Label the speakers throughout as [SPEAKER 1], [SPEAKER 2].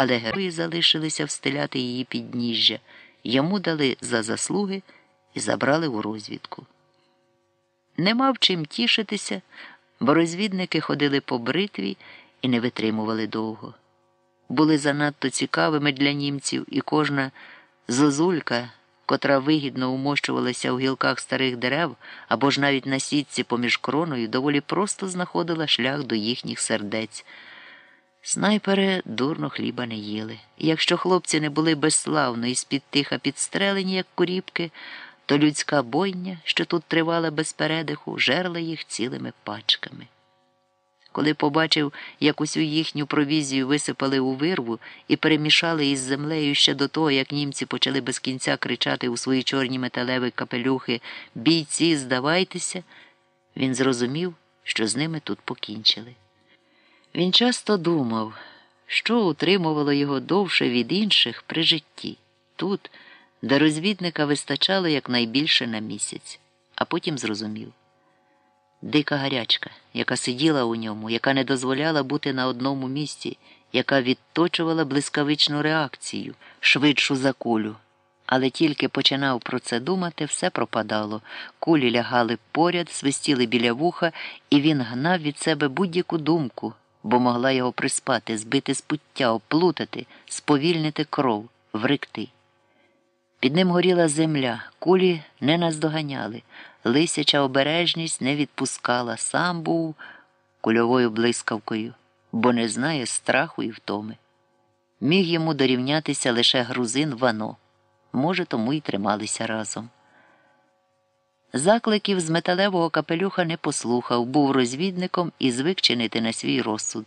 [SPEAKER 1] але герої залишилися встиляти її підніжжя, йому дали за заслуги і забрали у розвідку. Не мав чим тішитися, бо розвідники ходили по бритві і не витримували довго. Були занадто цікавими для німців, і кожна зозулька, котра вигідно умощувалася у гілках старих дерев або ж навіть на сітці поміж кроною, доволі просто знаходила шлях до їхніх сердець. Снайпери дурно хліба не їли. І якщо хлопці не були безславно і з-під тиха підстрелені, як куріпки, то людська бойня, що тут тривала без передиху, жерла їх цілими пачками. Коли побачив, як усю їхню провізію висипали у вирву і перемішали із землею ще до того, як німці почали без кінця кричати у свої чорні металеві капелюхи Бійці, здавайтеся, він зрозумів, що з ними тут покінчили. Він часто думав, що утримувало його довше від інших при житті, тут, де розвідника вистачало якнайбільше на місяць, а потім зрозумів. Дика гарячка, яка сиділа у ньому, яка не дозволяла бути на одному місці, яка відточувала блискавичну реакцію, швидшу за кулю. Але тільки починав про це думати, все пропадало. Кулі лягали поряд, свистіли біля вуха, і він гнав від себе будь-яку думку, бо могла його приспати, збити з пуття, оплутати, сповільнити кров, врикти. Під ним горіла земля, кулі не наздоганяли, лисяча обережність не відпускала, сам був кульовою блискавкою, бо не знає страху і втоми. Міг йому дорівнятися лише грузин Вано, може, тому й трималися разом. Закликів з металевого капелюха не послухав, був розвідником і звик чинити на свій розсуд.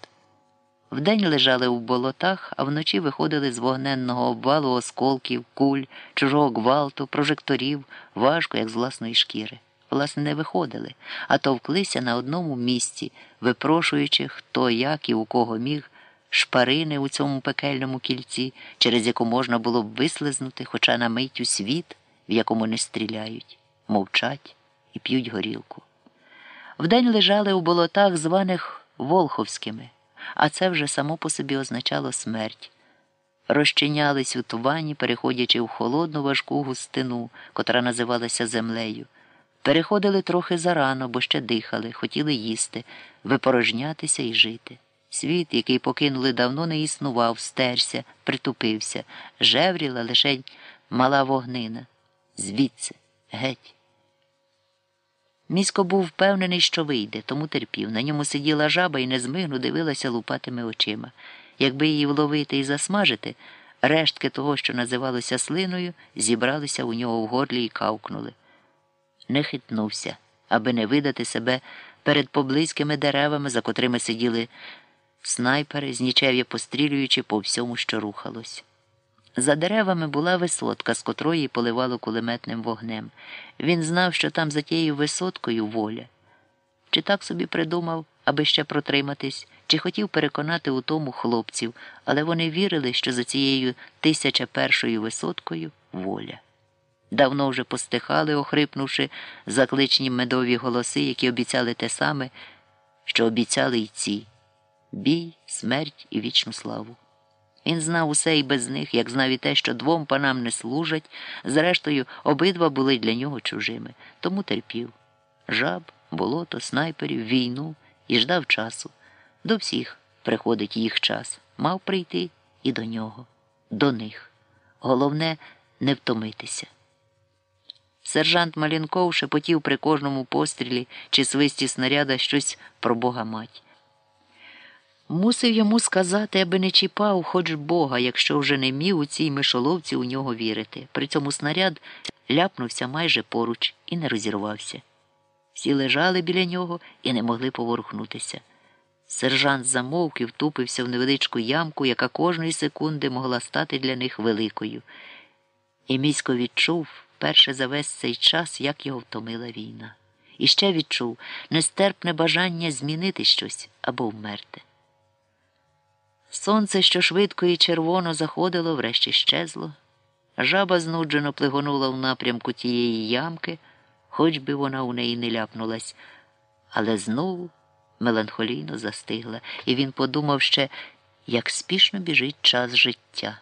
[SPEAKER 1] Вдень лежали в болотах, а вночі виходили з вогненного обвалу осколків, куль, чужого гвалту, прожекторів, важко, як з власної шкіри. Власне, не виходили, а товклися на одному місці, випрошуючи, хто як і у кого міг, шпарини у цьому пекельному кільці, через яку можна було б вислизнути, хоча на мить у світ, в якому не стріляють, мовчать і п'ють горілку. Вдень лежали у болотах, званих Волховськими а це вже само по собі означало смерть. Розчинялись у тувані, переходячи в холодну важку густину, котра називалася землею. Переходили трохи зарано, бо ще дихали, хотіли їсти, випорожнятися і жити. Світ, який покинули давно, не існував, стерся, притупився, жевріла лише мала вогнина. Звідси, геть. Місько був впевнений, що вийде, тому терпів. На ньому сиділа жаба і незмигно дивилася лупатими очима. Якби її вловити і засмажити, рештки того, що називалося слиною, зібралися у нього в горлі і кавкнули. Не хитнувся, аби не видати себе перед поблизькими деревами, за котрими сиділи снайпери, з нічев'я пострілюючи по всьому, що рухалось. За деревами була висотка, з котрої поливало кулеметним вогнем. Він знав, що там за тією висоткою воля. Чи так собі придумав, аби ще протриматись, чи хотів переконати у тому хлопців, але вони вірили, що за цією тисяча першою висоткою воля. Давно вже постихали, охрипнувши закличні медові голоси, які обіцяли те саме, що обіцяли й ці бій, смерть і вічну славу. Він знав усе і без них, як знав і те, що двом панам не служать, зрештою, обидва були для нього чужими, тому терпів. Жаб, болото, снайперів, війну і ждав часу. До всіх приходить їх час. Мав прийти і до нього, до них. Головне не втомитися. Сержант Малінков шепотів при кожному пострілі чи свисті снаряда щось про Бога мать. Мусив йому сказати, аби не чіпав хоч Бога, якщо вже не міг у цій мишоловці у нього вірити. При цьому снаряд ляпнувся майже поруч і не розірвався. Всі лежали біля нього і не могли поворухнутися. Сержант замовк і втупився в невеличку ямку, яка кожної секунди могла стати для них великою. І місько відчув перше за весь цей час, як його втомила війна. І ще відчув нестерпне бажання змінити щось або вмерти. Сонце, що швидко і червоно заходило, врешті щезло. Жаба знуджено плигонула в напрямку тієї ямки, хоч би вона у неї не ляпнулась, але знову меланхолійно застигла, і він подумав ще, як спішно біжить час життя.